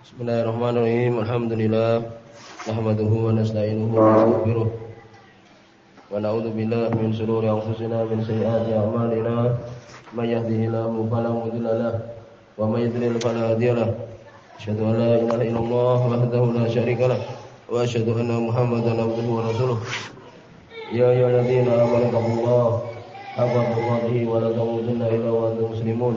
Bismillahirrahmanirrahim. Alhamdulillah. Nahmaduhu wa nasta'inuhu wa nastaghfiruh. Wa na'udzu billahi min shururi anfusina min sayyiati a'malina. May yahdihillahu fala mudilla lahu wa may yudlil fala hadiya lahu. Asyhadu an la ilaha illallah wahdahu la syarika lahu wa asyhadu anna Muhammadan abduhu wa rasuluh. Ya ayyuhalladzina amanu taqullaha haqqa tuqatih wa la tamutunna illa wa antum muslimun.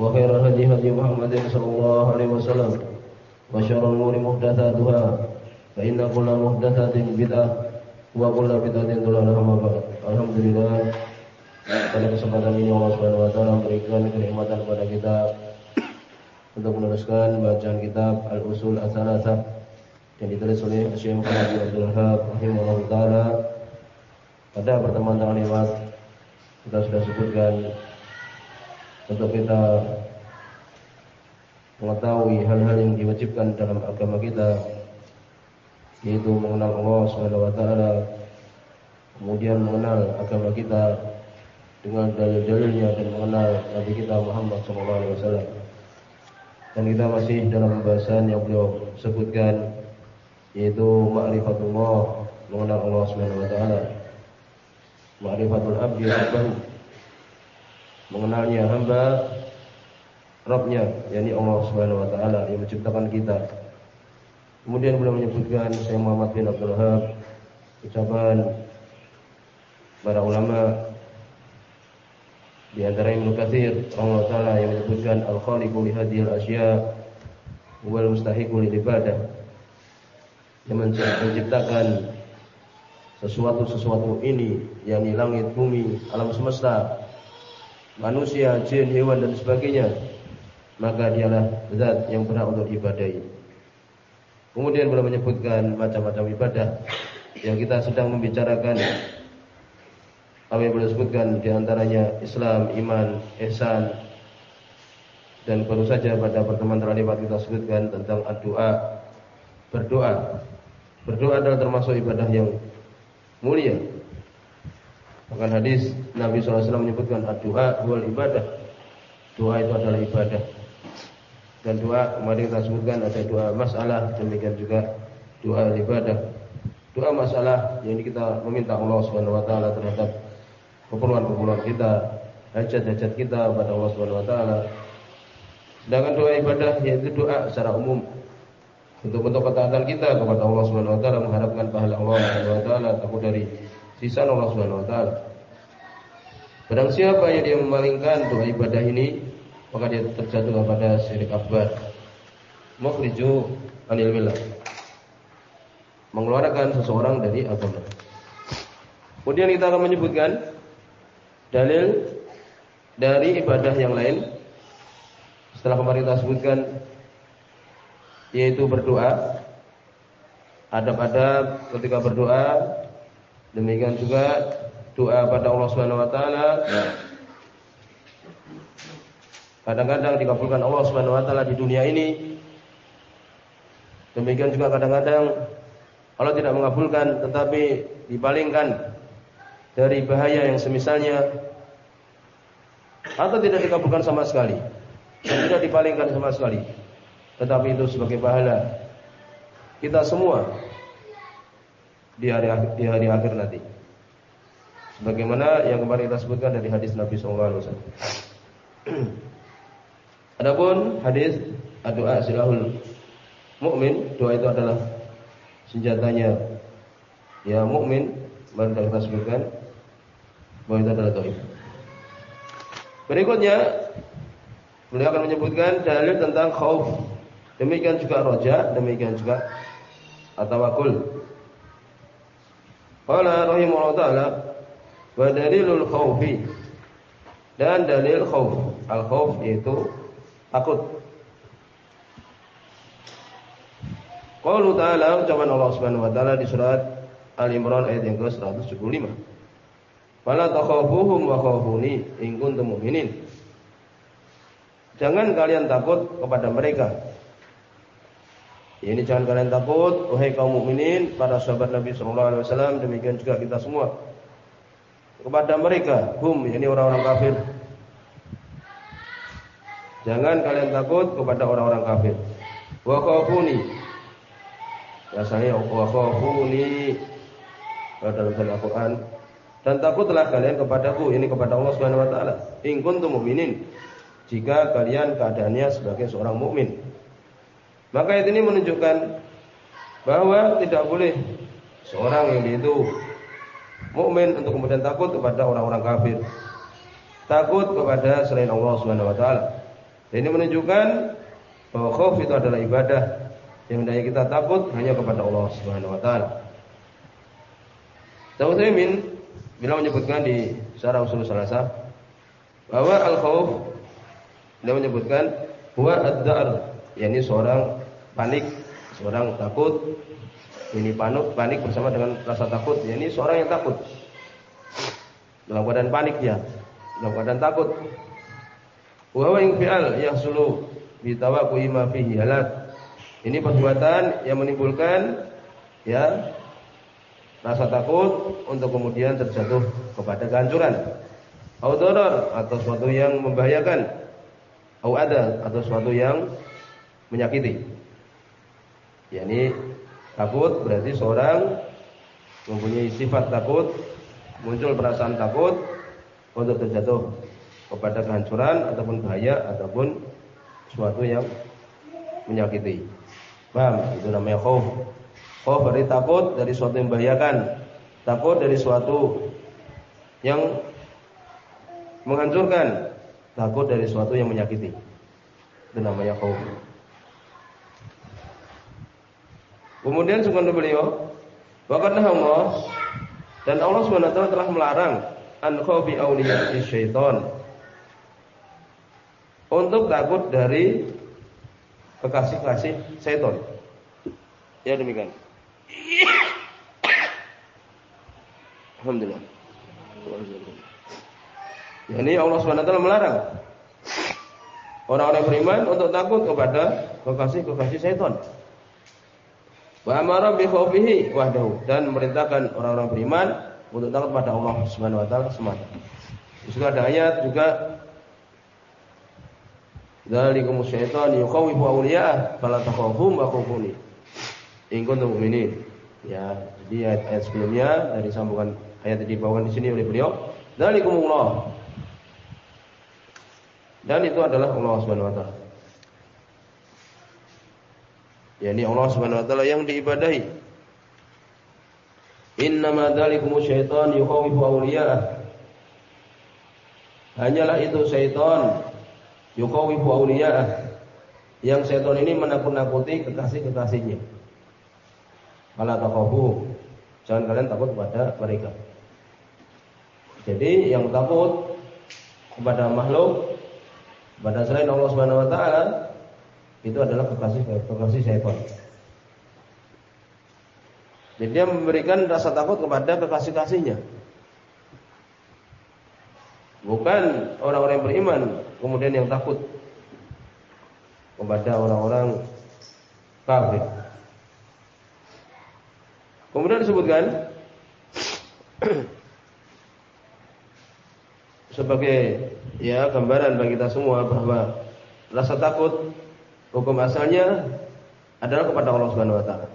وخير الهدي هدي محمد صلى الله عليه وسلم وشر الأمور محدثاتها فإن كل محدثة بدعة وكل بدعة ضلالة أما بعد الحمد لله pada kesempatan ini Allah Subhanahu wa taala memberikan kenikmatan kepada kita untuk meneruskan bacaan kitab Al-Usul Ats-Tsalatsah yang ditulis oleh Syekh Muhammad Abdul Wahab rahimahullah taala. Pada pertemuan yang lewat kita sudah sebutkan untuk kita mengetahui hal-hal yang diwajibkan dalam agama kita yaitu mengenal Allah Subhanahu wa taala kemudian mengenal agama kita dengan dalil-dalilnya dan mengenal Nabi kita Muhammad sallallahu alaihi wasallam. Dan kita masih dalam pembahasan yang beliau sebutkan yaitu ma'rifatullah, mengenal Allah Subhanahu wa taala. Ma'rifatul abdi rabbahu. Mengenalnya hamba Rabbnya, yakni Allah Subhanahu wa taala yang menciptakan kita. Kemudian beliau menyebutkan Syekh Muhammad bin Abdul Wahab ucapan para ulama di antara Ibnu Katsir Allah taala yang menyebutkan al-khaliqu li hadhil asya wal mustahiqu ibadah yang menciptakan sesuatu-sesuatu ini yakni langit, bumi, alam semesta, manusia, jin, hewan dan sebagainya maka dialah zat yang berhak untuk diibadahi. Kemudian beliau menyebutkan macam-macam ibadah yang kita sedang membicarakan. Yang beliau sebutkan di antaranya Islam, iman, ihsan dan baru saja pada pertemuan terakhir kita sebutkan tentang doa berdoa. Berdoa adalah termasuk ibadah yang mulia bahkan hadis Nabi SAW menyebutkan doa wal ibadah. Doa itu adalah ibadah. Dan doa kemarin kita sebutkan ada doa masalah demikian juga doa ibadah. Doa masalah yang kita meminta Allah Subhanahu wa taala terhadap keperluan-keperluan kita hajat-hajat kita kepada Allah Subhanahu wa taala. Sedangkan doa ibadah yaitu doa secara umum. Untuk bentuk ketaatan kita kepada Allah Subhanahu wa taala mengharapkan pahala Allah Subhanahu wa taala takut dari sisa Allah Subhanahu wa taala Barang siapa yang dia memalingkan doa ibadah ini maka dia terjatuh kepada syirik akbar. Mukhriju anil millah. Mengeluarkan seseorang dari agama. Kemudian kita akan menyebutkan dalil dari ibadah yang lain setelah kemarin kita sebutkan yaitu berdoa adab-adab ketika berdoa demikian juga doa pada Allah Subhanahu wa taala Kadang-kadang dikabulkan Allah Subhanahu wa taala di dunia ini. Demikian juga kadang-kadang Allah tidak mengabulkan tetapi dipalingkan dari bahaya yang semisalnya atau tidak dikabulkan sama sekali. Dan tidak dipalingkan sama sekali. Tetapi itu sebagai pahala kita semua di hari di hari akhir nanti. Sebagaimana yang kemarin kita sebutkan dari hadis Nabi sallallahu alaihi wasallam. Adapun hadis doa silahul mukmin, doa itu adalah senjatanya ya mukmin, baru kita sebutkan bahwa itu adalah doa. Berikutnya beliau akan menyebutkan dalil tentang khauf. Demikian juga roja, demikian juga atawakul. Qala rahimahullah taala wa dalilul khaufi dan dalil khauf. Al khauf yaitu takut. Qaulu ta'ala ucapan Allah Subhanahu wa taala di surat Al-Imran ayat yang ke-175. Fala takhafuhum wa khafuni in kuntum mu'minin. Jangan kalian takut kepada mereka. Ini jangan kalian takut wahai kaum mukminin, para sahabat Nabi sallallahu alaihi wasallam, demikian juga kita semua. Kepada mereka, hum ini orang-orang kafir. Jangan kalian takut kepada orang-orang kafir. Wa khafuni Rasanya wa khafuni dalam Al-Qur'an dan takutlah kalian kepadaku ini kepada Allah Subhanahu wa taala in kuntum mu'minin jika kalian keadaannya sebagai seorang mukmin maka ayat ini menunjukkan bahwa tidak boleh seorang yang itu mukmin untuk kemudian takut kepada orang-orang kafir takut kepada selain Allah Subhanahu wa taala ini menunjukkan bahwa khauf itu adalah ibadah yang hendaknya kita takut hanya kepada Allah Subhanahu wa taala. Tauhimin bila menyebutkan di syarah usul salasa bahwa al khauf dia menyebutkan huwa ad-dar yakni seorang panik, seorang takut ini panik panik bersama dengan rasa takut yakni seorang yang takut dalam keadaan panik ya dalam keadaan takut wa huwa infial yahsulu bi tawaqqi ma fihi halak ini perbuatan yang menimbulkan ya rasa takut untuk kemudian terjatuh kepada kehancuran. Au atau sesuatu yang membahayakan. Au ada atau sesuatu yang menyakiti. Yakni takut berarti seorang mempunyai sifat takut, muncul perasaan takut untuk terjatuh kepada kehancuran ataupun bahaya ataupun sesuatu yang menyakiti. Paham? Itu namanya khauf. Khauf berarti takut dari suatu yang membahayakan. Takut dari suatu yang menghancurkan. Takut dari suatu yang menyakiti. Itu namanya khauf. Kemudian sungguh beliau, bahkan Allah dan Allah SWT telah melarang an khawfi awliya syaitan untuk takut dari kekasih-kasih setan. Ya demikian. Alhamdulillah. Ini Allah SWT melarang orang-orang beriman untuk takut kepada kekasih-kekasih setan. Wa amara bi khaufihi wahdahu dan memerintahkan orang-orang beriman untuk takut kepada Allah Subhanahu wa taala semata. Juga ada ayat juga Dzalikum syaitan yukhawifu awliya'ah fala takhafum wa khafuni. In kuntum mu'minin. Ya, jadi ayat, ayat sebelumnya dari sambungan ayat yang dibawakan di sini oleh beliau, dzalikumullah. Dan itu adalah Allah Subhanahu wa taala. Yani Allah Subhanahu wa taala yang diibadahi. Innama dzalikum syaitan yukhawifu awliya'ah. Hanyalah itu syaitan yukawifu awliya'ah yang setan ini menakut-nakuti kekasih-kekasihnya. Fala takhafu. Jangan kalian takut kepada mereka. Jadi yang takut kepada makhluk kepada selain Allah Subhanahu wa taala itu adalah kekasih kekasih setan. Jadi dia memberikan rasa takut kepada kekasih-kasihnya. Bukan orang-orang yang beriman kemudian yang takut kepada orang-orang kafir. Kemudian disebutkan sebagai ya gambaran bagi kita semua bahwa rasa takut hukum asalnya adalah kepada Allah Subhanahu wa taala.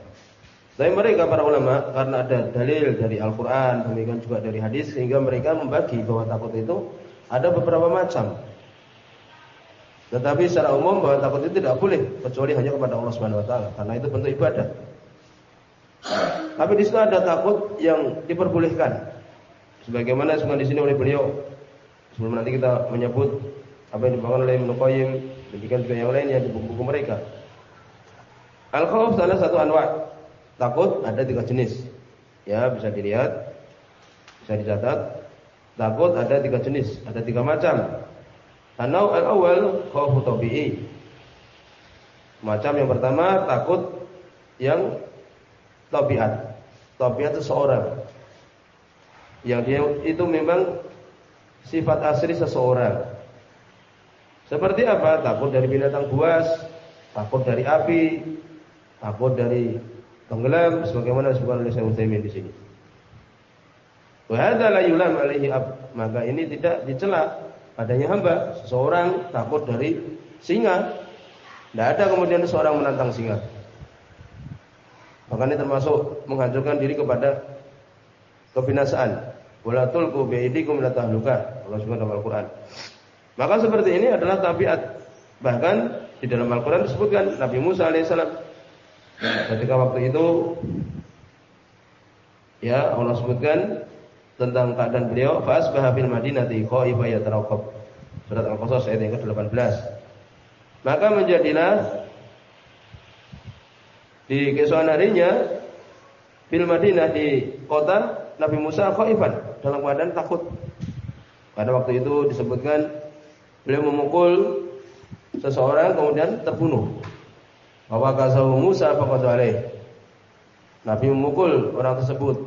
Tapi mereka para ulama karena ada dalil dari Al-Qur'an, demikian juga dari hadis sehingga mereka membagi bahwa takut itu ada beberapa macam. Tetapi secara umum bahwa takut itu tidak boleh kecuali hanya kepada Allah Subhanahu wa taala karena itu bentuk ibadah. Tapi di situ ada takut yang diperbolehkan. Sebagaimana semua di sini oleh beliau. Sebelum nanti kita menyebut apa yang dibangun oleh Ibnu Qayyim, demikian juga yang lainnya di buku-buku mereka. Al-khauf salah satu anwa Takut ada tiga jenis. Ya, bisa dilihat. Bisa dicatat. Takut ada tiga jenis, ada tiga macam. Anau al-awwal khaufu tabi'i. Macam yang pertama takut yang tabiat. Tabiat seseorang yang dia itu memang sifat asli seseorang. Seperti apa? Takut dari binatang buas, takut dari api, takut dari tenggelam sebagaimana disebutkan oleh Syekh Utsaimin di sini. Wa hadza la yulam alaihi ab. Maka ini tidak dicela padanya hamba. Seseorang takut dari singa. Tidak ada kemudian seorang menantang singa. Maka ini termasuk menghancurkan diri kepada kebinasaan. Wala tulqu bi'idikum la tahluka. Allah Subhanahu dalam Al-Qur'an. Maka seperti ini adalah tabiat. Bahkan di dalam Al-Qur'an disebutkan Nabi Musa alaihissalam ketika waktu itu ya Allah sebutkan tentang keadaan beliau fasbaha fil madinati khaifa yataraqab. Surat Al-Qasas ayat yang ke-18. Maka menjadilah di keesokan harinya fil Madinah di kota Nabi Musa khaifan dalam keadaan takut. Pada waktu itu disebutkan beliau memukul seseorang kemudian terbunuh. Bahwa kasahu Musa faqad alaih. Nabi memukul orang tersebut.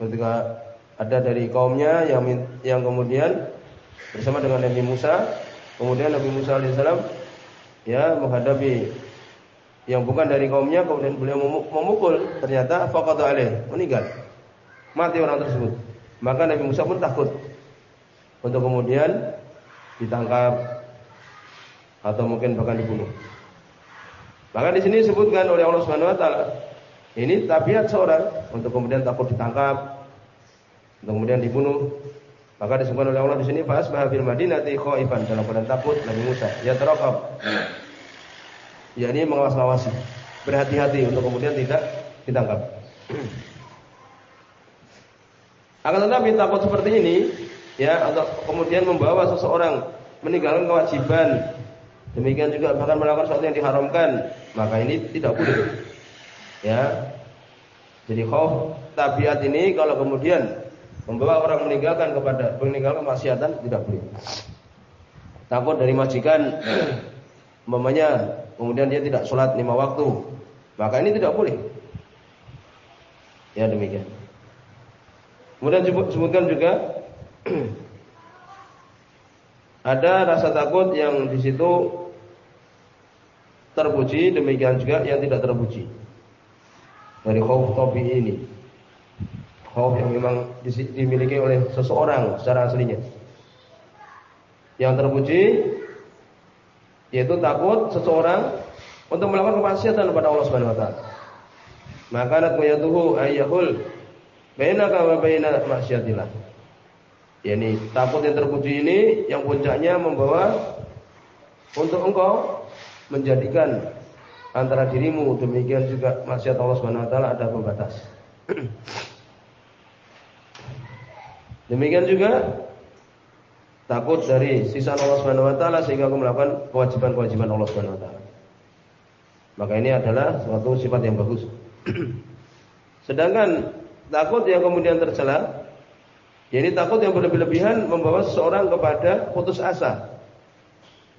Ketika ada dari kaumnya yang yang kemudian bersama dengan Nabi Musa, kemudian Nabi Musa alaihissalam ya menghadapi yang bukan dari kaumnya kemudian beliau memukul ternyata faqad alaih meninggal mati orang tersebut maka Nabi Musa pun takut untuk kemudian ditangkap atau mungkin bahkan dibunuh. Maka di sini disebutkan oleh Allah Subhanahu wa taala ini tabiat seorang untuk kemudian takut ditangkap, untuk kemudian dibunuh. Maka disebutkan oleh Allah di sini fas fil madinati khaifan dalam keadaan takut Nabi Musa ya terakab. yakni mengawas-awasi, berhati-hati untuk kemudian tidak ditangkap. Akan tetapi takut seperti ini ya atau kemudian membawa seseorang meninggalkan kewajiban. Demikian juga bahkan melakukan sesuatu yang diharamkan maka ini tidak boleh. Ya. Jadi khauf tabiat ini kalau kemudian membawa orang meninggalkan kepada meninggalkan maksiatan tidak boleh. Takut dari majikan umpamanya kemudian dia tidak sholat lima waktu maka ini tidak boleh. Ya demikian. Kemudian sebutkan juga ada rasa takut yang di situ terpuji, demikian juga yang tidak terpuji. Dari khauf tobi ini. Khauf yang memang dimiliki oleh seseorang secara aslinya. Yang terpuji yaitu takut seseorang untuk melakukan kemaksiatan kepada Allah Subhanahu wa taala. Maka nak yatuhu ayyahul Bainaka wa baina maksiatillah. Yani takut yang terpuji ini yang puncaknya membawa untuk engkau menjadikan antara dirimu demikian juga maksiat Allah Subhanahu wa taala ada pembatas. demikian juga takut dari sisa Allah Subhanahu wa taala sehingga aku melakukan kewajiban-kewajiban Allah Subhanahu wa taala. Maka ini adalah suatu sifat yang bagus. Sedangkan Takut yang kemudian tercela, ini takut yang berlebih-lebihan membawa seseorang kepada putus asa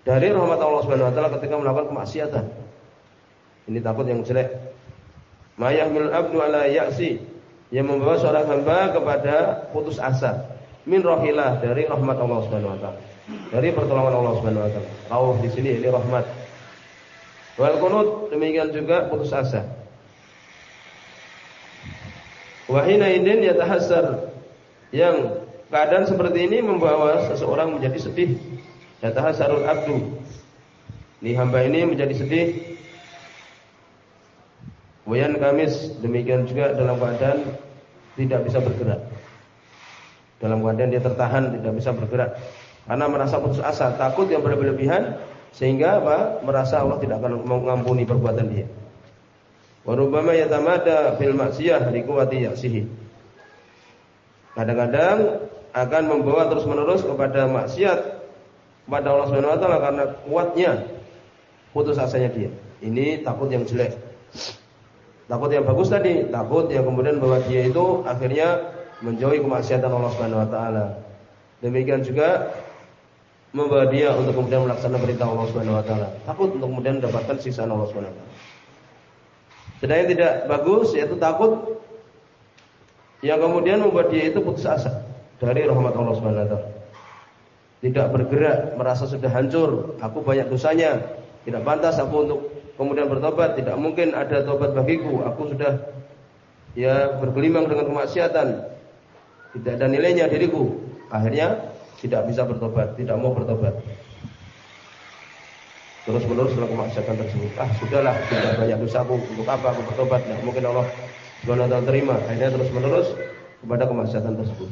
dari rahmat Allah Subhanahu wa taala ketika melakukan kemaksiatan. Ini takut yang jelek. Mayahmil abdu ala ya'si yang membawa seorang hamba kepada putus asa min rohilah dari rahmat Allah Subhanahu wa taala. Dari pertolongan Allah Subhanahu wa taala. Rauh di sini ini rahmat. Wal kunut demikian juga putus asa. Wahina idin yatahassar yang keadaan seperti ini membawa seseorang menjadi sedih. Yatahassarul abdu. Ini hamba ini menjadi sedih. Wayan kamis demikian juga dalam keadaan tidak bisa bergerak. Dalam keadaan dia tertahan tidak bisa bergerak karena merasa putus asa, takut yang berlebihan sehingga apa? merasa Allah tidak akan mengampuni perbuatan dia. Warubama yatamada fil maksiyah liquwati yaksihi. Kadang-kadang akan membawa terus-menerus kepada maksiat kepada Allah Subhanahu wa taala karena kuatnya putus asanya dia. Ini takut yang jelek. Takut yang bagus tadi, takut yang kemudian bahwa dia itu akhirnya menjauhi kemaksiatan Allah Subhanahu wa taala. Demikian juga membawa dia untuk kemudian melaksanakan perintah Allah Subhanahu wa taala. Takut untuk kemudian mendapatkan siksaan Allah Subhanahu wa taala. Sedang yang tidak bagus yaitu takut yang kemudian membuat dia itu putus asa dari rahmat Allah Subhanahu wa taala. Tidak bergerak, merasa sudah hancur, aku banyak dosanya, tidak pantas aku untuk kemudian bertobat, tidak mungkin ada tobat bagiku, aku sudah ya bergelimang dengan kemaksiatan. Tidak ada nilainya diriku. Akhirnya tidak bisa bertobat, tidak mau bertobat. Terus menerus dalam kemaksiatan tersebut. Ah, sudahlah, sudah banyak dosaku, untuk apa aku bertobat? Nah, mungkin Allah Subhanahu terima. Akhirnya terus menerus kepada kemaksiatan tersebut.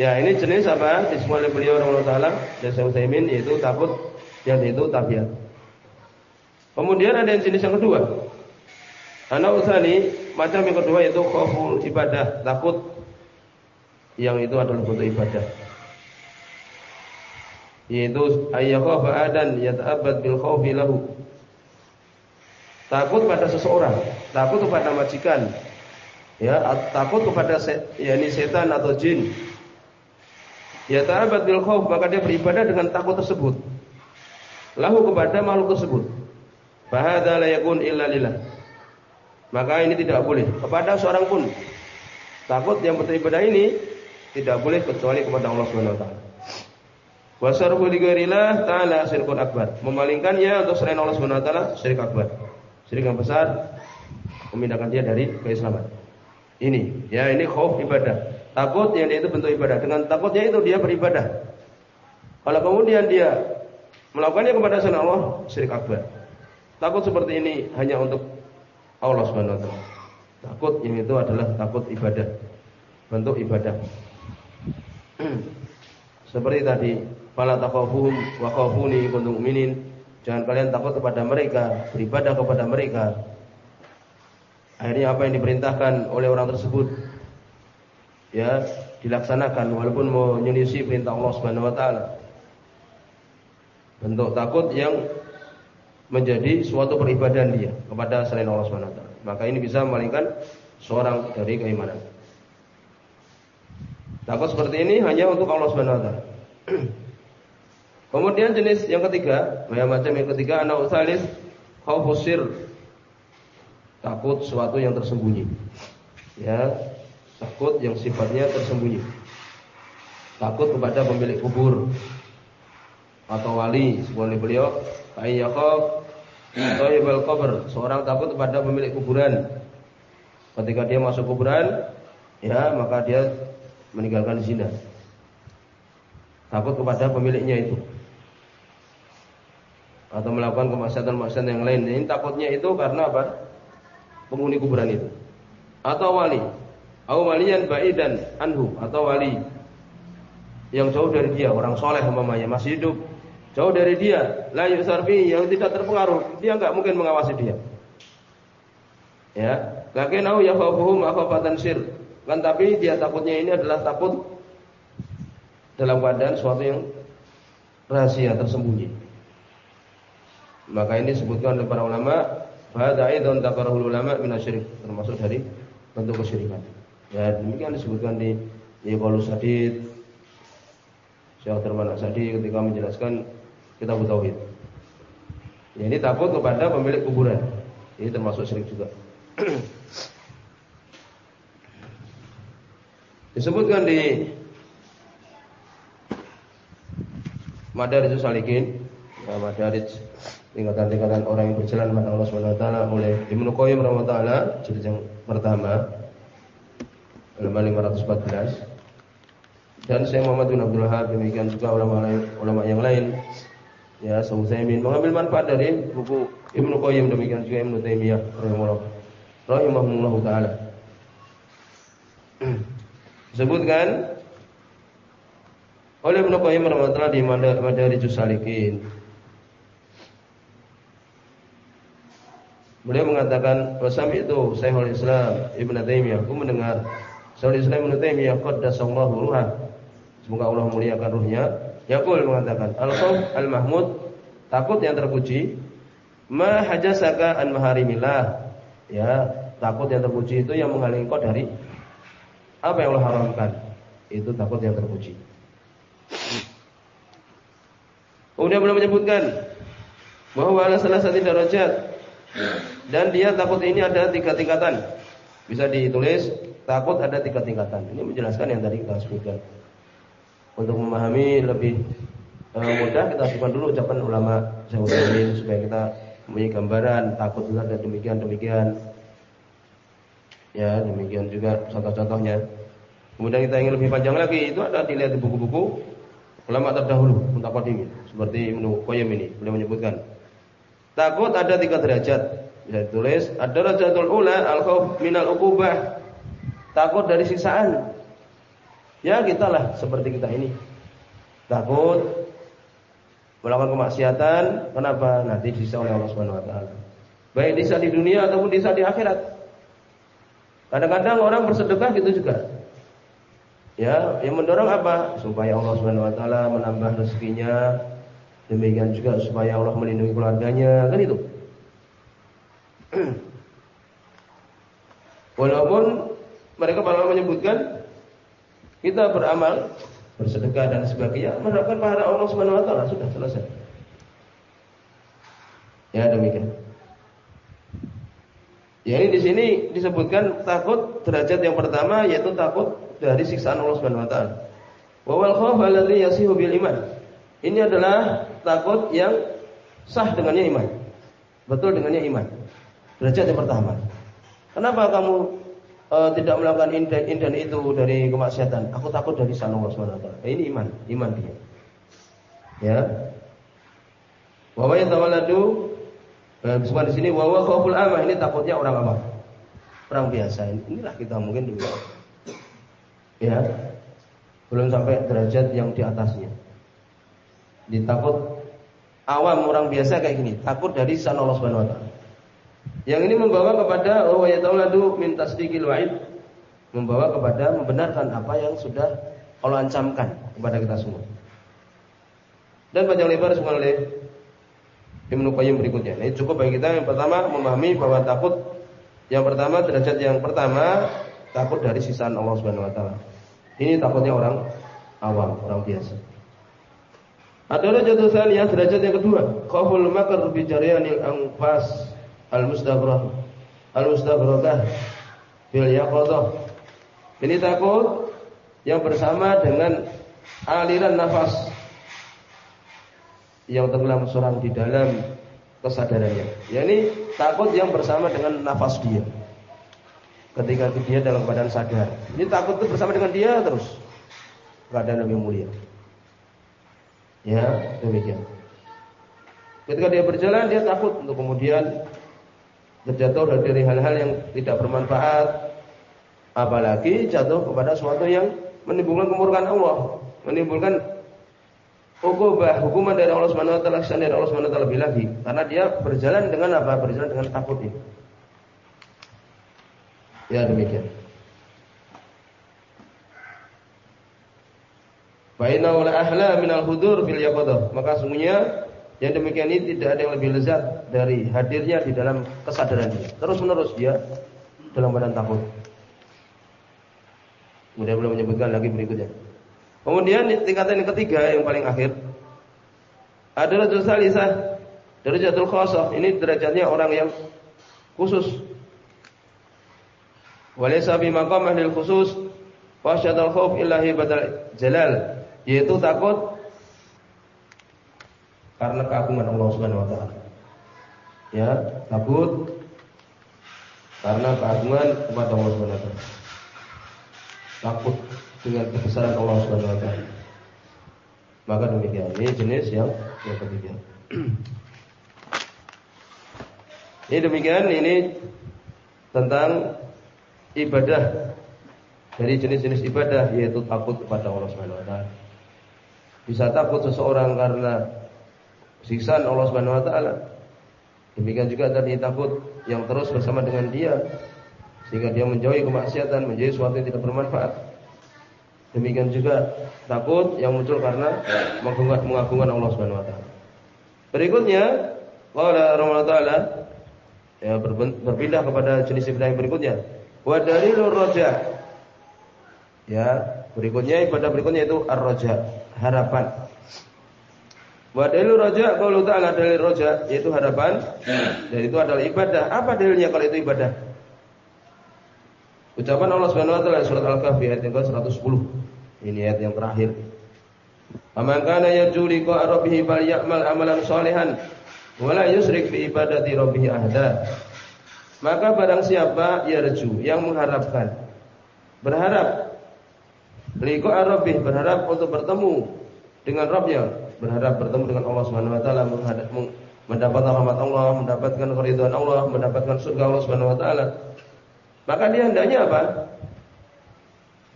Ya, ini jenis apa? Disebut oleh beliau Allah taala dan Utsaimin yaitu takut yang itu tabiat. Kemudian ada yang jenis yang kedua. Anak usani macam yang kedua yaitu khauful ibadah, takut yang itu adalah bentuk ibadah. Yaitu ayyakhafa adan yata'abbad bil khaufi lahu. Takut pada seseorang, takut kepada majikan, ya, takut kepada yakni setan atau jin. Ya ta'abbad bil khauf, maka dia beribadah dengan takut tersebut. Lahu kepada makhluk tersebut. Fahadza la yakun illa lillah. Maka ini tidak boleh kepada seorang pun. Takut yang beribadah ini tidak boleh kecuali kepada Allah Subhanahu wa taala. Wa sarfu li ta'ala syirkun akbar. Memalingkannya untuk selain Allah Subhanahu wa taala syirik akbar. Syirik yang besar memindahkan dia dari keislaman. Ini, ya ini khauf ibadah. Takut yang dia itu bentuk ibadah. Dengan takutnya itu dia beribadah. Kalau kemudian dia melakukannya kepada selain Allah, syirik akbar. Takut seperti ini hanya untuk Allah Subhanahu wa taala. Takut yang itu adalah takut ibadah. Bentuk ibadah. seperti tadi, fala takhafuhum wa khafuni kuntum mu'minin. Jangan kalian takut kepada mereka, beribadah kepada mereka. Akhirnya apa yang diperintahkan oleh orang tersebut ya dilaksanakan walaupun menyelisih perintah Allah Subhanahu wa taala. Bentuk takut yang menjadi suatu peribadahan dia kepada selain Allah Subhanahu wa taala. Maka ini bisa memalingkan seorang dari keimanan. Takut seperti ini hanya untuk Allah Subhanahu wa taala. Kemudian jenis yang ketiga, macam yang ketiga anak usalis khaufusir takut sesuatu yang tersembunyi. Ya, takut yang sifatnya tersembunyi. Takut kepada pemilik kubur atau wali sebagai beliau ayyakhaf Toibal qabr, seorang takut kepada pemilik kuburan. Ketika dia masuk kuburan, ya maka dia meninggalkan zina. Takut kepada pemiliknya itu. Atau melakukan kemaksiatan-kemaksiatan yang lain. Ini takutnya itu karena apa? Penghuni kuburan itu. Atau wali. Atau waliyan ba'idan anhu. Atau wali yang jauh dari dia, orang soleh umpamanya masih hidup Jauh dari dia, la yusarfi yang tidak terpengaruh, dia enggak mungkin mengawasi dia. Ya, lakin au yakhafuhum akhafatan sir. Kan tapi dia takutnya ini adalah takut dalam keadaan suatu yang rahasia tersembunyi. Maka ini disebutkan oleh para ulama, hadza aidan takarahul ulama minasyirik, termasuk dari bentuk kesyirikan. Ya, demikian disebutkan di Ibnu Sadid Syekh Terman Asadi ketika menjelaskan kita tauhid. Ya, ini takut kepada pemilik kuburan. Ini termasuk syirik juga. Disebutkan di Madarij Salikin, ya, Madarij tingkatan-tingkatan orang yang berjalan kepada Allah Subhanahu wa taala oleh Ibnu Qayyim rahimahullah jilid yang pertama halaman 514 dan saya Muhammad bin Abdul Wahab demikian juga ulama lain, ulama yang lain ya Sa'utsaimin mengambil manfaat dari buku Ibnu Qayyim demikian juga Ibnu Taimiyah rahimahullah rahimahullah taala. Sebutkan oleh Ibnu Qayyim rahimahullah di Madarijus Salikin. Beliau mengatakan wasami itu Syekhul Islam Ibnu Taimiyah aku mendengar Syekhul Islam Ibnu Taimiyah qaddasallahu ruha semoga Allah muliakan ruhnya Yaqul mengatakan, al-khauf al-mahmud, takut yang terpuji, ma hajasaka an maharimillah. Ya, takut yang terpuji itu yang menghalangi kau dari apa yang Allah haramkan. Itu takut yang terpuji. Kemudian beliau menyebutkan bahwa ala salah satu derajat Dan dia takut ini ada tiga tingkatan. Bisa ditulis takut ada tiga tingkatan. Ini menjelaskan yang tadi kita sebutkan. Untuk memahami lebih uh, mudah kita sebutkan dulu ucapan ulama Syaikhul supaya kita mempunyai gambaran takut juga ada demikian demikian. Ya, demikian juga contoh-contohnya. Kemudian kita ingin lebih panjang lagi, itu ada dilihat di buku-buku ulama terdahulu, mutaqaddimin, seperti Ibnu Qayyim ini, beliau menyebutkan. Takut ada tiga derajat. Bisa ditulis, ada derajatul ula al-khauf minal uqubah. Takut dari sisaan. Ya, kita lah seperti kita ini. Takut melakukan kemaksiatan, kenapa? Nanti disisa oleh Allah Subhanahu wa taala. Baik di di dunia ataupun di di akhirat. Kadang-kadang orang bersedekah gitu juga. Ya, yang mendorong apa? Supaya Allah Subhanahu wa taala menambah rezekinya. Demikian juga supaya Allah melindungi keluarganya, kan itu. Walaupun mereka para menyebutkan kita beramal, bersedekah dan sebagainya, mendapatkan pahala Allah Subhanahu wa sudah selesai. Ya, demikian. Ya ini di sini disebutkan takut derajat yang pertama yaitu takut dari siksaan Allah Subhanahu wa taala. Wa wal khauf yasihu bil iman. Ini adalah takut yang sah dengannya iman. Betul dengannya iman. Derajat yang pertama. Kenapa kamu uh, tidak melakukan indan, indan itu dari kemaksiatan? Aku takut dari sana Allah wa taala. ini iman, iman dia. Ya. Wa wa yatawalladu bukan di sini wawa khauful amah ini takutnya orang apa? Orang biasa. Inilah kita mungkin juga. Ya. Belum sampai derajat yang di atasnya. Ditakut awam orang biasa kayak gini, takut dari sana Allah Subhanahu wa taala. Yang ini membawa kepada oh ya tauladu min tasdiqil wa'id. Membawa kepada membenarkan apa yang sudah Allah ancamkan kepada kita semua. Dan panjang lebar semua oleh Ibnu Qayyim berikutnya. Ini cukup bagi kita yang pertama memahami bahwa takut yang pertama derajat yang pertama takut dari sisaan Allah Subhanahu wa taala. Ini takutnya orang awam, orang biasa. Ada derajat yang derajat yang kedua, khauful makar bi jaryanil anfas al-mustaghrah al-mustaghradah bil yaqadah. Ini takut yang bersama dengan aliran nafas yang tenggelam seorang di dalam kesadarannya. Ya ini takut yang bersama dengan nafas dia. Ketika dia dalam badan sadar. Ini takut itu bersama dengan dia terus. Keadaan lebih mulia. Ya, demikian. Ketika dia berjalan dia takut untuk kemudian terjatuh dari hal-hal yang tidak bermanfaat apalagi jatuh kepada sesuatu yang menimbulkan kemurkaan Allah, menimbulkan Ukubah hukuman dari Allah Subhanahu wa taala dari Allah Subhanahu wa taala lebih lagi karena dia berjalan dengan apa? Berjalan dengan takut ini. Ya demikian. Baina wala ahla minal hudur fil yaqadah. Maka semuanya yang demikian ini tidak ada yang lebih lezat dari hadirnya di dalam kesadaran dia. Terus menerus dia dalam badan takut. Kemudian belum menyebutkan lagi berikutnya. Kemudian tingkatan yang ketiga yang paling akhir adalah salisah derajatul khasah. Ini derajatnya orang yang khusus. Walaysa bi ahli khusus wa syadal khauf illa badal jalal, yaitu takut karena keagungan Allah Subhanahu wa taala. Ya, takut karena keagungan kepada Allah Subhanahu wa taala. Takut dengan kebesaran Allah Subhanahu wa taala. Maka demikian. Ini jenis yang yang ketiga. ini demikian ini tentang ibadah dari jenis-jenis ibadah yaitu takut kepada Allah Subhanahu wa taala. Bisa takut seseorang karena siksaan Allah Subhanahu wa taala. Demikian juga tadi takut yang terus bersama dengan dia sehingga dia menjauhi kemaksiatan, menjauhi sesuatu yang tidak bermanfaat. Demikian juga takut yang muncul karena mengagungkan Allah Subhanahu wa taala. Berikutnya, qala Rasulullah taala ya berpindah kepada jenis ibadah yang berikutnya. Wa dalilur raja. Ya, berikutnya ibadah berikutnya itu ar-raja, harapan. Wa dalil roja kalau ta'ala dalil roja yaitu harapan dan itu adalah ibadah. Apa dalilnya kalau itu ibadah? Ucapan Allah Subhanahu wa taala surat Al-Kahfi ayat yang ke-110. Ini ayat yang terakhir. Faman kana yarju liqa rabbih falyamal amalan shalihan wa la yusyrik bi ibadati rabbih ahda. Maka barang siapa yarju yang mengharapkan berharap liqa rabbih berharap untuk bertemu dengan Rabbnya berharap bertemu dengan Allah Subhanahu wa taala mendapatkan rahmat Allah, mendapatkan keridhaan Allah, mendapatkan surga Allah Subhanahu wa taala. Maka dia hendaknya apa?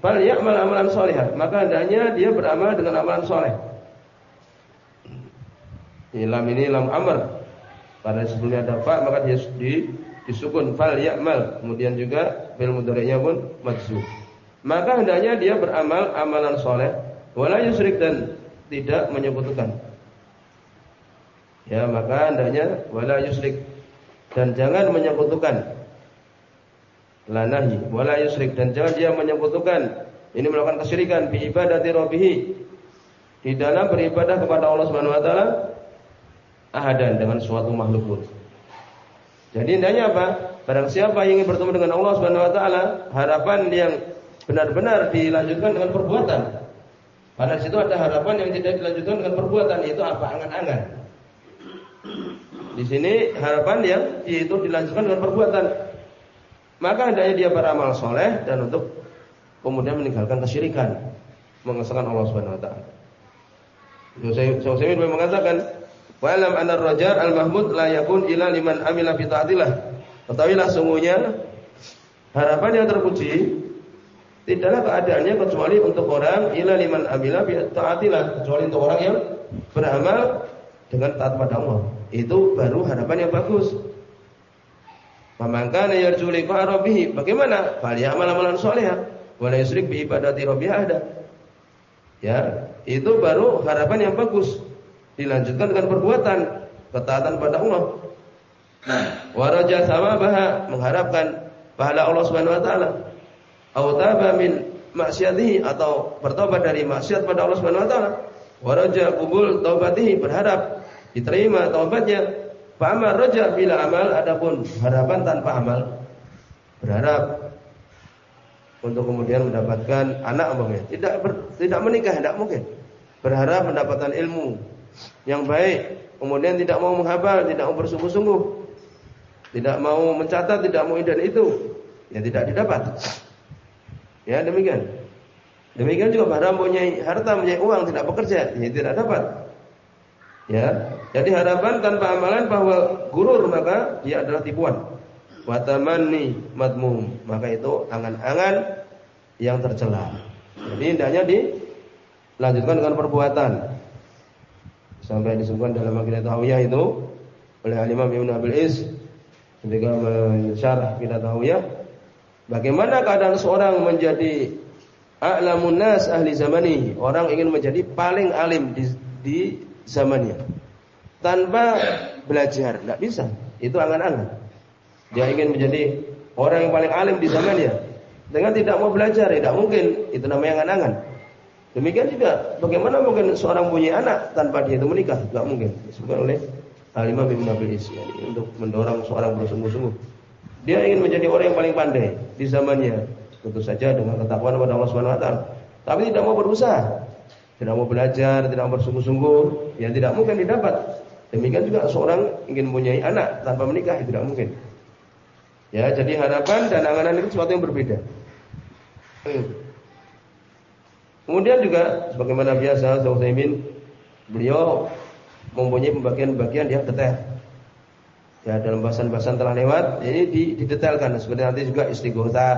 Fal ya'mal amalan salihah. Maka hendaknya dia beramal dengan amalan soleh. Ilam ini lam amr. Pada sebelumnya ada fa maka dia di disukun fal ya'mal. Kemudian juga fil mudhari'nya pun majzum. Maka hendaknya dia beramal amalan soleh wala yusrik dan tidak menyebutkan. Ya, maka hendaknya wala yusrik dan jangan menyebutkan. Lanahi wala yusrik dan jangan dia menyebutkan ini melakukan kesyirikan bi ibadati rabbih di dalam beribadah kepada Allah Subhanahu wa taala ahadan dengan suatu makhluk. Jadi hendaknya apa? Barang siapa yang ingin bertemu dengan Allah Subhanahu wa taala, harapan yang benar-benar dilanjutkan dengan perbuatan. Pada situ ada harapan yang tidak dilanjutkan dengan perbuatan yaitu apa? Angan-angan. Di sini harapan yang itu dilanjutkan dengan perbuatan. Maka hendaknya dia beramal soleh dan untuk kemudian meninggalkan kesyirikan, mengesahkan Allah Subhanahu Wa Taala. Saya mengatakan, "Walam anar rojar al mahmud la yakun ila liman amila fi taatillah." Ketahuilah sungguhnya harapan yang terpuji Tidaklah keadaannya kecuali untuk orang ila liman amila bi taatillah, kecuali untuk orang yang beramal dengan taat pada Allah. Itu baru harapan yang bagus. Pamangkana yarju liqa rabbih. Bagaimana? Falyamal amalan saleh wa la yusyrik bi ibadati rabbih ada. Ya, itu baru harapan yang bagus. Dilanjutkan dengan perbuatan ketaatan pada Allah. Waraja sama baha mengharapkan pahala Allah Subhanahu wa taala taba min atau bertobat dari maksiat pada Allah Subhanahu wa taala. Wa raja kubul taubatihi berharap diterima taubatnya. Fa amal raja bila amal adapun harapan tanpa amal berharap untuk kemudian mendapatkan anak umpamanya. Tidak ber, tidak menikah tidak mungkin. Berharap mendapatkan ilmu yang baik kemudian tidak mau menghafal tidak mau bersungguh-sungguh tidak mau mencatat tidak mau dan itu ya tidak didapat Ya demikian. Demikian juga para mempunyai harta, mempunyai uang tidak bekerja, ya tidak dapat. Ya, jadi harapan tanpa amalan bahwa gurur maka dia adalah tipuan. Watamanni madmum, maka itu angan-angan yang tercela. Jadi hendaknya dilanjutkan dengan perbuatan. Sampai disebutkan dalam akidah Tahawiyah itu oleh Imam Ibnu Abil Is ketika mensyarah akidah Tahawiyah Bagaimana keadaan seorang menjadi a'lamun nas ahli zamani, orang ingin menjadi paling alim di, di zamannya. Tanpa belajar, tidak bisa. Itu angan-angan. Dia ingin menjadi orang yang paling alim di zamannya. Dengan tidak mau belajar, tidak mungkin. Itu namanya angan-angan. Demikian juga, bagaimana mungkin seorang punya anak tanpa dia itu menikah? Tidak mungkin. Disebutkan oleh Al-Imam Ibn Abil untuk mendorong seorang bersungguh-sungguh. Dia ingin menjadi orang yang paling pandai di zamannya. Tentu saja dengan ketakwaan kepada Allah Subhanahu wa taala. Tapi tidak mau berusaha. Tidak mau belajar, tidak mau bersungguh-sungguh, yang tidak mungkin didapat. Demikian juga seorang ingin mempunyai anak tanpa menikah, itu tidak mungkin. Ya, jadi harapan dan angan-angan itu sesuatu yang berbeda. Kemudian juga sebagaimana biasa Zauthaimin beliau mempunyai pembagian-pembagian yang detail. Ya dalam bahasan-bahasan telah lewat ini didetailkan seperti nanti juga istighosa.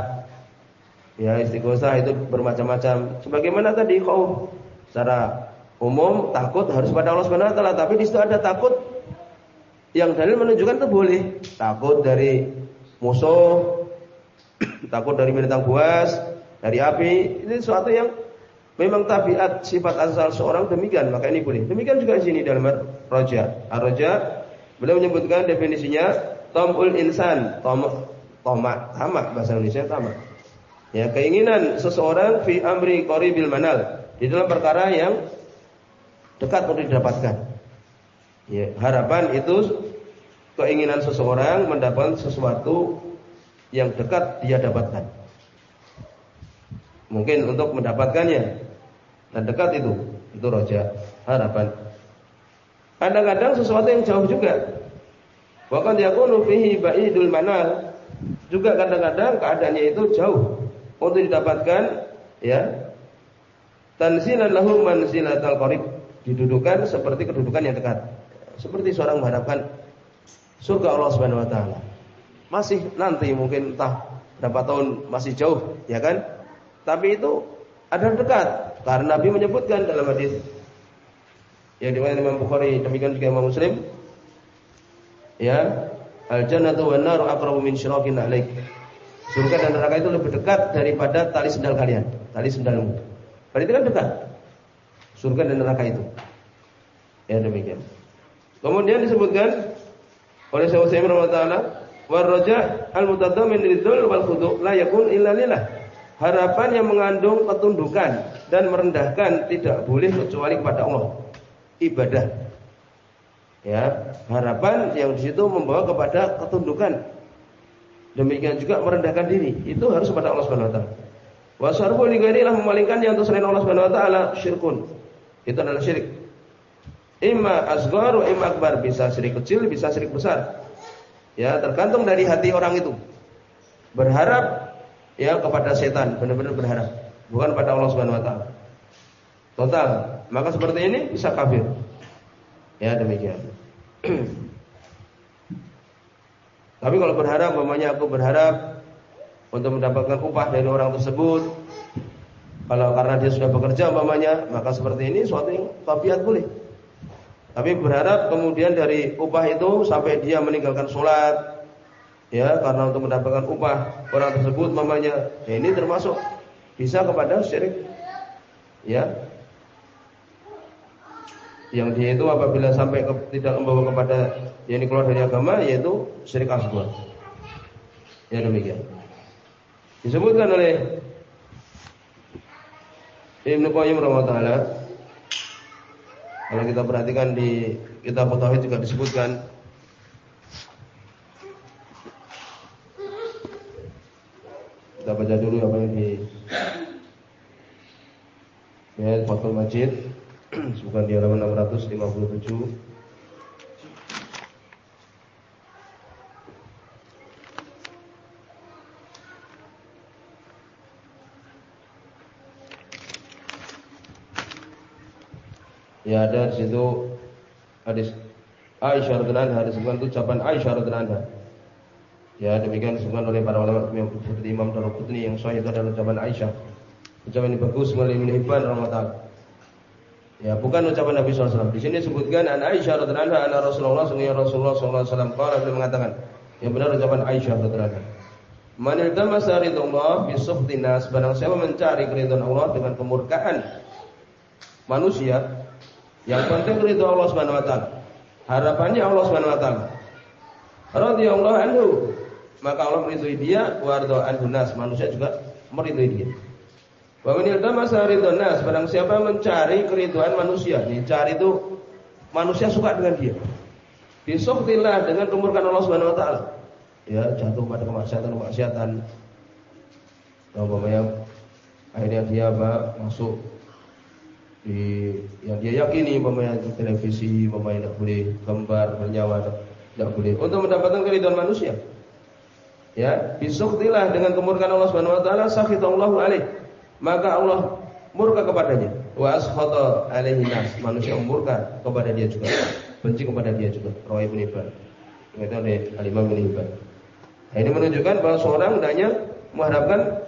Ya istighosa itu bermacam-macam. Sebagaimana tadi kau secara umum takut harus pada Allah Subhanahu wa taala, tapi di situ ada takut yang dalil menunjukkan itu boleh. Takut dari musuh, takut dari binatang buas, dari api. Ini sesuatu yang memang tabiat sifat asal seorang demikian, maka ini boleh. Demikian juga di sini dalam roja. Ar-roja Beliau menyebutkan definisinya tomul insan, tom tomak, tamak bahasa Indonesia tamak. Ya, keinginan seseorang fi amri qaribil manal, di dalam perkara yang dekat untuk didapatkan. Ya, harapan itu keinginan seseorang mendapatkan sesuatu yang dekat dia dapatkan. Mungkin untuk mendapatkannya dan dekat itu, itu roja, harapan. Kadang-kadang sesuatu yang jauh juga. Bahkan yakunu fihi ba'idul manal. Juga kadang-kadang keadaannya itu jauh untuk didapatkan ya. Tanzilan lahu manzilatal qarib. Didudukan seperti kedudukan yang dekat. Seperti seorang mengharapkan surga Allah Subhanahu wa taala. Masih nanti mungkin entah berapa tahun masih jauh, ya kan? Tapi itu ada dekat karena Nabi menyebutkan dalam hadis yang diriwayatkan Imam Bukhari demikian juga Imam Muslim. Ya al jannatu wan naru aqrabu min syiraqin alaik. Surga dan neraka itu lebih dekat daripada tali sendal kalian tali sendalmu. Berarti kan dekat. Surga dan neraka itu. Ya demikian. Kemudian disebutkan oleh Syekh Utsaimin rahimahullah wa raja al mutadammin lidzul wal khudu la yakun illa lillah. Harapan yang mengandung ketundukan dan merendahkan tidak boleh kecuali kepada Allah ibadah. Ya, harapan yang di situ membawa kepada ketundukan. Demikian juga merendahkan diri. Itu harus kepada Allah Subhanahu wa taala. Wa memalingkan yang selain Allah Subhanahu wa taala syirkun. Itu adalah syirik. Imma asgharu imma akbar, bisa syirik kecil, bisa syirik besar. Ya, tergantung dari hati orang itu. Berharap ya kepada setan, benar-benar berharap, bukan pada Allah Subhanahu wa taala. Total. Maka seperti ini bisa kafir. Ya demikian. Tapi kalau berharap, mamanya aku berharap untuk mendapatkan upah dari orang tersebut. Kalau karena dia sudah bekerja mamanya, maka seperti ini suatu yang tabiat boleh. Tapi berharap kemudian dari upah itu sampai dia meninggalkan sholat, ya karena untuk mendapatkan upah orang tersebut mamanya, ya ini termasuk bisa kepada syirik, ya yang dia itu apabila sampai ke, tidak membawa kepada yang keluar dari agama yaitu syirik asghar. Ya demikian. Disebutkan oleh Ibnu Qayyim rahimahullah kalau kita perhatikan di kitab Tauhid juga disebutkan kita baca dulu apa yang di ya Fathul Majid bukan di halaman 657 Ya ada di situ hadis Aisyah radhiyallahu anha disebutkan itu ucapan Aisyah radhiyallahu anha. Ya demikian disebutkan oleh para ulama seperti Imam Daruqutni yang sahih itu adalah ucapan Aisyah. Ucapan ini bagus melalui Ibnu Hibban rahimahullah Ya, bukan ucapan Nabi SAW. Di sini disebutkan an Aisyah radhiyallahu anha Rasulullah sungguh Rasulullah sallallahu alaihi wasallam qala beliau mengatakan, yang benar ucapan Aisyah radhiyallahu anha. Man iltamasa ridallah bi sukhtin nas, barang siapa mencari keridhaan Allah dengan kemurkaan manusia, yang penting ridho Allah Subhanahu wa taala. Harapannya Allah Subhanahu wa taala. Radhiyallahu anhu, maka Allah meridhoi dia, wa anhu nas, manusia juga meridhoi dia. Wa man iltamasa ridwan barang siapa mencari keriduan manusia, nih cari itu manusia suka dengan dia. Bisukhtillah dengan kemurkaan Allah Subhanahu wa taala. Ya, jatuh pada kemaksiatan-kemaksiatan. Umpamanya akhirnya dia apa, masuk di yang dia yakini di televisi, umpamanya tidak boleh gambar bernyawa, tidak boleh untuk mendapatkan keriduan manusia. Ya, bisukhtillah dengan kemurkaan Allah Subhanahu wa taala sakhitallahu alaihi maka Allah murka kepadanya. Wa askhata alaihi nas, manusia murka kepada dia juga. Benci kepada dia juga. Hibban. Itu oleh. Nah, ini menunjukkan bahwa seorang hanya mengharapkan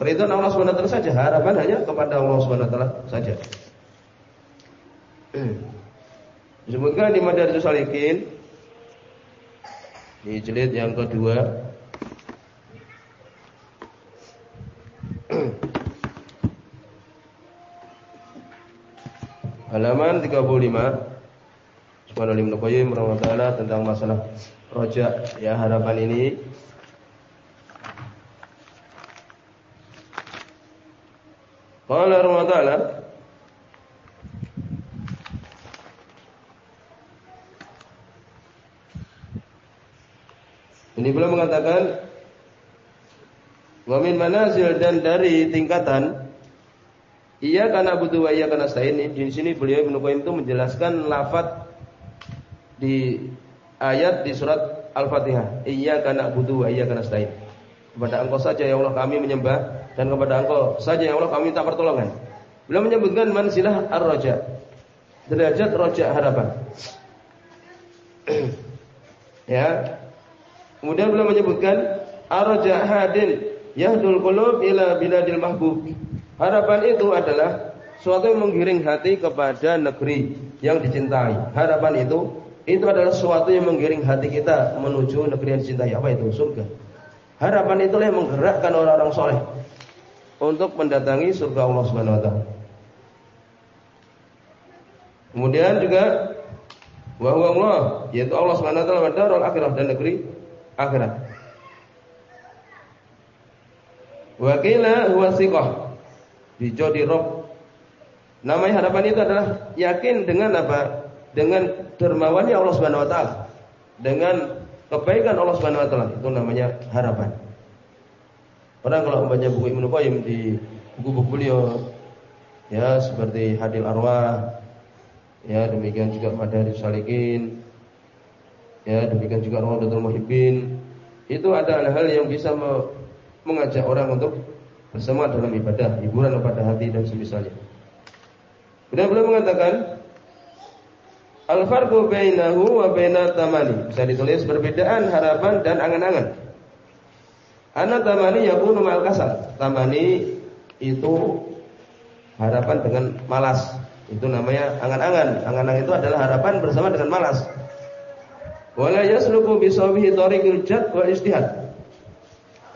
Ridwan Allah SWT saja, harapan hanya kepada Allah SWT saja. Disebutkan di Madarijus Salikin di jilid yang kedua halaman 35 Subhanallah Ibn Qayyim tentang masalah roja ya harapan ini. Qala rahimahullah Ini belum mengatakan Wamin manazil dan dari tingkatan Iya karena butuh wa iya karena stain di sini beliau Ibnu Qayyim itu menjelaskan lafaz di ayat di surat Al-Fatihah. Iya karena butuh wa iya karena stain. Kepada Engkau saja ya Allah kami menyembah dan kepada Engkau saja ya Allah kami minta pertolongan. Beliau menyebutkan mansilah ar-raja. Derajat raja harapan. ya. Kemudian beliau menyebutkan ar-raja hadin yahdul qulub ila biladil mahbub. Harapan itu adalah suatu yang menggiring hati kepada negeri yang dicintai. Harapan itu itu adalah suatu yang menggiring hati kita menuju negeri yang dicintai. Apa itu? Surga. Harapan itulah yang menggerakkan orang-orang soleh untuk mendatangi surga Allah Subhanahu Wa Taala. Kemudian juga bahwa Allah yaitu Allah Subhanahu Wa Taala darul akhirah dan negeri akhirat. Wakila huwa siqah di Rob. Namanya harapan itu adalah yakin dengan apa? Dengan dermawannya Allah Subhanahu wa taala. Dengan kebaikan Allah Subhanahu wa taala. Itu namanya harapan. Orang kalau membaca buku Ibnu Qayyim di buku-buku beliau ya seperti Hadil Arwah ya demikian juga Madaris Salikin ya demikian juga Rawdatul Muhibbin itu ada hal-hal yang bisa mengajak orang untuk bersama dalam ibadah, hiburan kepada hati dan semisalnya. Kemudian beliau mengatakan Al-farqu bainahu wa baina tamani. Bisa ditulis perbedaan harapan dan angan-angan. Ana tamani yakunu ma'al kasal. Tamani itu harapan dengan malas. Itu namanya angan-angan. Angan-angan itu adalah harapan bersama dengan malas. Wala yasluku bi sawbihi tariqil jad wa istihad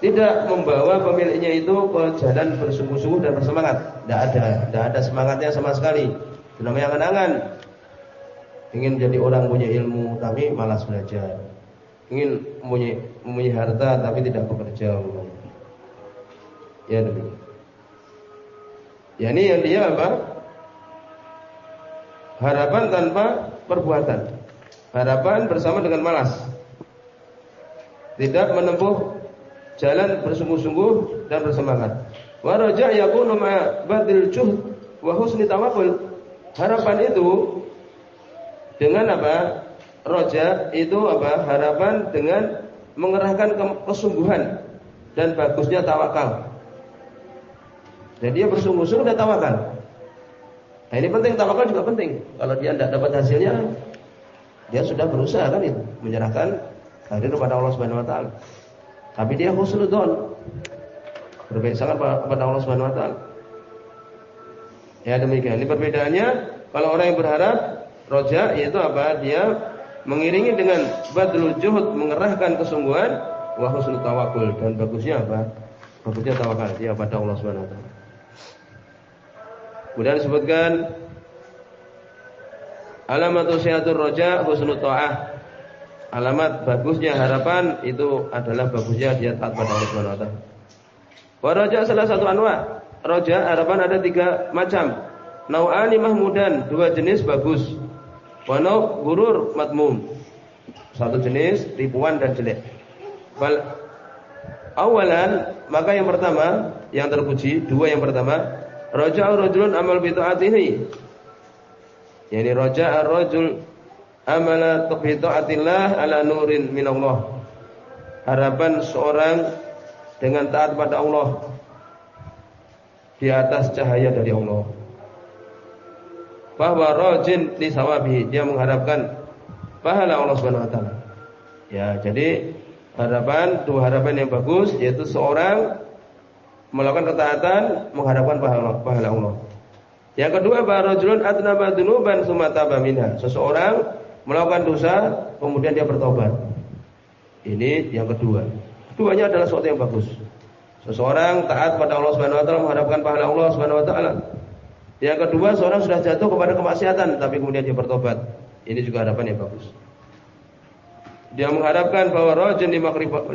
tidak membawa pemiliknya itu ke jalan bersungguh-sungguh dan bersemangat. Tidak ada, tidak ada semangatnya sama sekali. Itu namanya angan-angan. Ingin jadi orang punya ilmu tapi malas belajar. Ingin mempunyai, mempunyai harta tapi tidak bekerja. Ya demikian. Ya ini yang dia apa? Harapan tanpa perbuatan. Harapan bersama dengan malas. Tidak menempuh jalan bersungguh-sungguh dan bersemangat. Wa raja yakunu ma badil juhd wa husni tawakkul. Harapan itu dengan apa? Roja itu apa? Harapan dengan mengerahkan kesungguhan dan bagusnya tawakal. Jadi dia bersungguh-sungguh dan tawakal. Nah ini penting, tawakal juga penting. Kalau dia tidak dapat hasilnya, dia sudah berusaha kan itu menyerahkan hadir kepada Allah Subhanahu Wa Taala. Tapi dia husnudzon. Berbaik sangat kepada Allah Subhanahu wa taala. Ya demikian. Ini perbedaannya kalau orang yang berharap roja yaitu apa? Dia mengiringi dengan badrul juhud mengerahkan kesungguhan wa husnul tawakul dan bagusnya apa? Bagusnya tawakal dia pada Allah Subhanahu wa taala. Kemudian disebutkan alamatu syahadur roja husnul ta'ah alamat bagusnya harapan itu adalah bagusnya dia taat pada Allah Subhanahu wa taala. Waraja salah satu anwa. Raja harapan ada tiga macam. Nau'ani mahmudan, dua jenis bagus. Wa gurur matmum. Satu jenis ribuan dan jelek. Bal awalan maka yang pertama yang terpuji, dua yang pertama, raja rajulun amal bi ta'atihi. Yani raja ar-rajul amala taqhitaatillah ala nurin minallah. Harapan seorang dengan taat pada Allah di atas cahaya dari Allah. Bahwa rajin li sawabihi, dia mengharapkan pahala Allah Subhanahu wa taala. Ya, jadi harapan dua harapan yang bagus yaitu seorang melakukan ketaatan mengharapkan pahala pahala Allah. Yang kedua bahwa rajulun adnaba dzunuban tsumma minha. Seseorang melakukan dosa, kemudian dia bertobat. Ini yang kedua. Keduanya adalah sesuatu yang bagus. Seseorang taat pada Allah Subhanahu wa taala mengharapkan pahala Allah Subhanahu wa taala. Yang kedua, seorang sudah jatuh kepada kemaksiatan tapi kemudian dia bertobat. Ini juga harapan yang bagus. Dia mengharapkan bahwa rajin lima kribat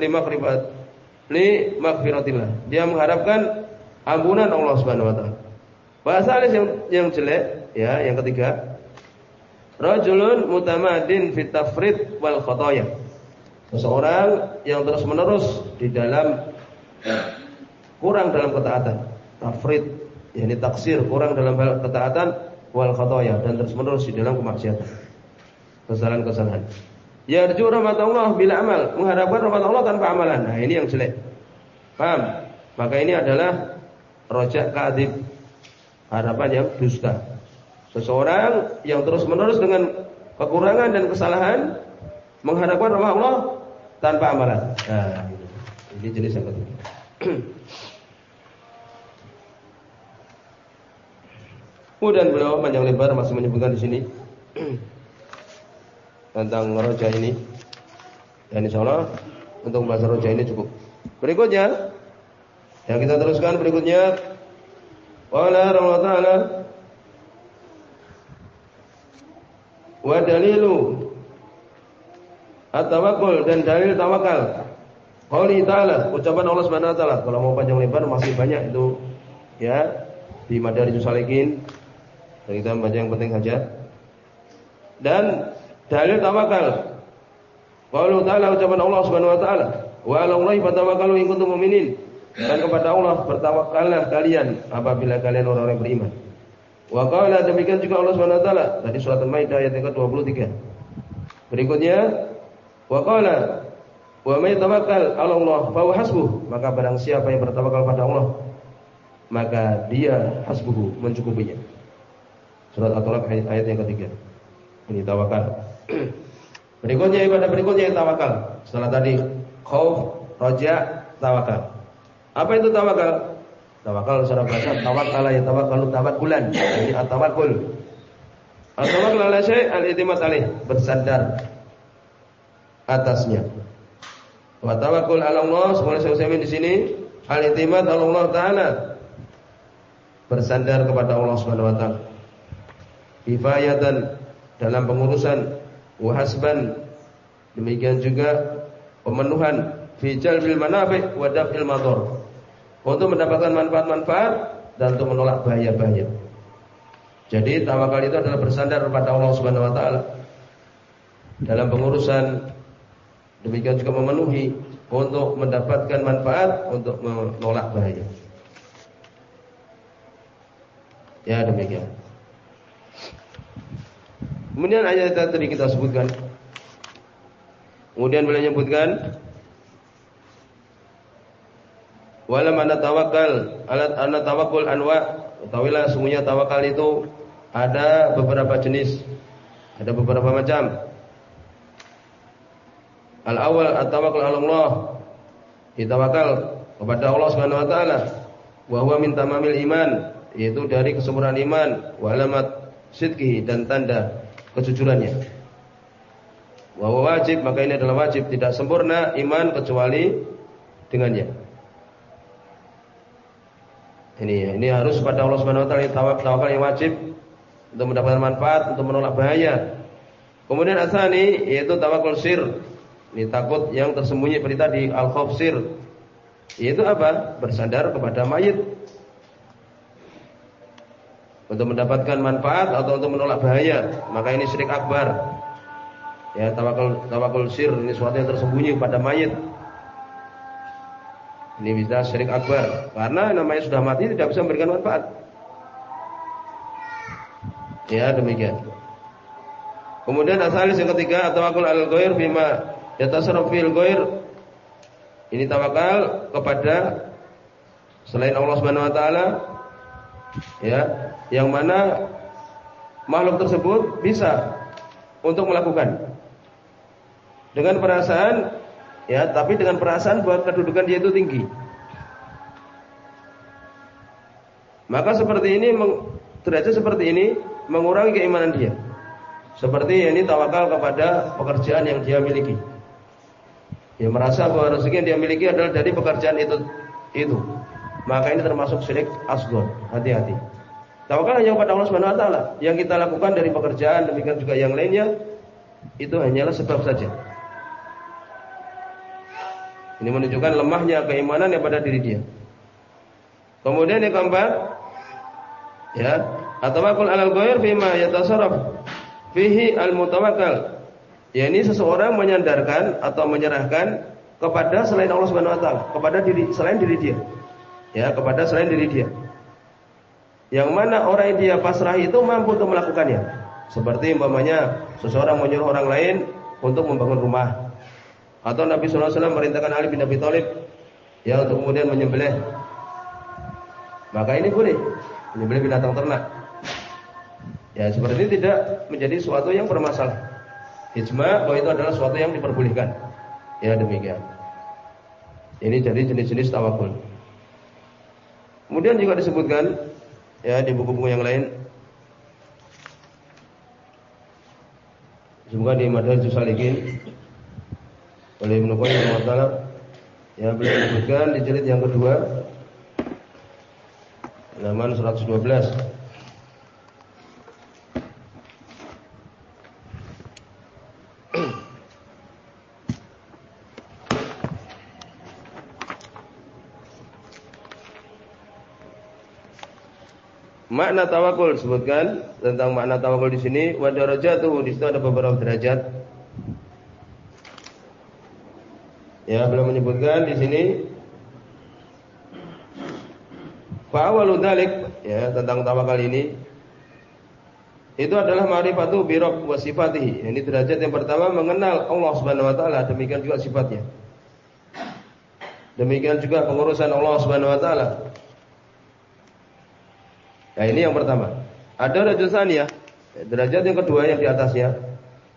li maghfiratillah. Dia mengharapkan ampunan Allah Subhanahu wa taala. Bahasa yang yang jelek ya, yang ketiga, Rajulun mutamadin fit tafrid wal khotoya. Seseorang yang terus-menerus di dalam kurang dalam ketaatan, tafrid, yakni taksir, kurang dalam hal ketaatan wal khotoya dan terus-menerus di dalam kemaksiatan. Kesalahan-kesalahan. Ya arju rahmatullah bila amal, mengharapkan rahmat Allah tanpa amalan. Nah, ini yang jelek. Paham? Maka ini adalah rojak kadib. Harapan yang dusta. Seseorang yang terus-menerus dengan kekurangan dan kesalahan mengharapkan rahmat Allah tanpa amalan. Nah, ini jenis yang ketiga. Kemudian beliau panjang lebar masih menyebutkan di sini tentang roja ini. Dan insya Allah untuk bahasa roja ini cukup. Berikutnya, yang kita teruskan berikutnya. Wala Allah Ta'ala wa dalilu at-tawakkul dan dalil tawakal. Qouli ta'ala, ucapan Allah Subhanahu wa taala. Kalau mau panjang lebar masih banyak itu ya di Madarijus Salikin kita membaca yang penting saja. Dan dalil tawakal. Qaulu ta'ala ucapan Allah Subhanahu wa taala, "Wa 'alallahi fatawakkalu in kuntum mu'minin." Dan kepada Allah bertawakallah kalian apabila kalian orang-orang beriman. Wa qala demikian juga Allah Subhanahu wa taala tadi surat Al-Maidah ayat yang ke-23. Berikutnya wa qala wa may tawakkal 'ala Allah fa hasbuh. Maka barang siapa yang bertawakal pada Allah maka dia hasbuhu mencukupinya. Surat At-Talaq ayat, yang ketiga. Ini tawakal. berikutnya ibadah berikutnya yang tawakal. Setelah tadi khauf, roja, tawakal. Apa itu tawakal? Tawakal secara bahasa tawakal ya tawakal tawakulan. Ini at-tawakkul. At-tawakkul ala syai' al-i'timad alaih, bersandar atasnya. Wa tawakkul ala Allah, semuanya saya di sini, al-i'timad ala Allah taala. Bersandar kepada Allah Subhanahu wa taala kifayatan dalam pengurusan wahasban demikian juga pemenuhan fi jalbil manafi wa daf'il madar untuk mendapatkan manfaat-manfaat dan untuk menolak bahaya-bahaya. Jadi tawakal itu adalah bersandar kepada Allah Subhanahu wa taala dalam pengurusan demikian juga memenuhi untuk mendapatkan manfaat untuk menolak bahaya. Ya demikian. Kemudian ayat tadi kita sebutkan. Kemudian beliau menyebutkan Wala mana tawakal alat anak tawakul anwa Tahuilah semuanya tawakal itu ada beberapa jenis Ada beberapa macam Al awal at tawakul Allah Ditawakal kepada Allah Subhanahu wa taala wa huwa min iman yaitu dari kesempurnaan iman wa alamat sidqihi dan tanda kejujurannya. Bahwa wajib maka ini adalah wajib tidak sempurna iman kecuali dengannya. Ini ini harus pada Allah Subhanahu wa taala tawakal yang wajib untuk mendapatkan manfaat, untuk menolak bahaya. Kemudian asani yaitu tawakal sir. Ini takut yang tersembunyi berita di al-khauf sir. Yaitu apa? Bersandar kepada mayit untuk mendapatkan manfaat atau untuk menolak bahaya, maka ini syirik akbar. Ya, tawakal tawakal sir ini sesuatu yang tersembunyi pada mayit. Ini bisa syirik akbar karena namanya sudah mati tidak bisa memberikan manfaat. Ya, demikian. Kemudian asalis yang ketiga tawakal al-ghair bima yatasarraf fil ghair. Ini tawakal kepada selain Allah Subhanahu wa taala ya yang mana makhluk tersebut bisa untuk melakukan dengan perasaan ya tapi dengan perasaan bahwa kedudukan dia itu tinggi. Maka seperti ini derajat seperti ini mengurangi keimanan dia. Seperti ini tawakal kepada pekerjaan yang dia miliki. Dia merasa bahwa rezeki yang dia miliki adalah dari pekerjaan itu itu. Maka ini termasuk syirik asghar. Hati-hati. Tawakal hanya kepada Allah Subhanahu wa taala. Yang kita lakukan dari pekerjaan demikian juga yang lainnya itu hanyalah sebab saja. Ini menunjukkan lemahnya keimanan yang pada diri dia. Kemudian yang keempat, ya, atawakul alal ghair fima yatasarraf fihi al-mutawakkal Ya ini seseorang menyandarkan atau menyerahkan kepada selain Allah Subhanahu wa taala, kepada diri selain diri dia. Ya, kepada selain diri dia. Yang mana orang yang dia pasrah itu mampu untuk melakukannya. Seperti umpamanya seseorang menyuruh orang lain untuk membangun rumah. Atau Nabi wasallam merintahkan Ali bin Abi Thalib ya untuk kemudian menyembelih. Maka ini boleh menyembelih binatang ternak. Ya, seperti ini tidak menjadi suatu yang bermasalah ijma bahwa itu adalah sesuatu yang diperbolehkan. Ya demikian. Ini jadi jenis-jenis tawakul. Kemudian juga disebutkan ya di buku-buku yang lain disebutkan di Madhaj Salikin oleh Ibnu Qayyim ya beliau disebutkan di jilid yang kedua halaman 112 Makna tawakul disebutkan tentang makna tawakul di sini wa darajatuhu di situ ada beberapa derajat. Ya, belum menyebutkan di sini fa awalu dzalik ya tentang tawakal ini itu adalah ma'rifatu bi rabb wa sifatihi. Ini derajat yang pertama mengenal Allah Subhanahu wa taala, demikian juga sifatnya. Demikian juga pengurusan Allah Subhanahu wa taala. Nah ini yang pertama. Ada rajusan ya. Derajat yang kedua yang di atasnya.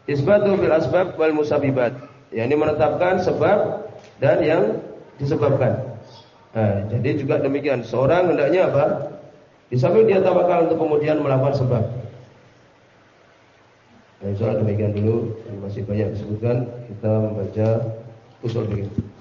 Isbatu bil asbab wal musabibat. Ya, ini menetapkan sebab dan yang disebabkan. Nah, jadi juga demikian. Seorang hendaknya apa? Di samping dia tawakal untuk kemudian melakukan sebab. Nah, insya demikian dulu. Masih banyak disebutkan. Kita membaca usul begitu.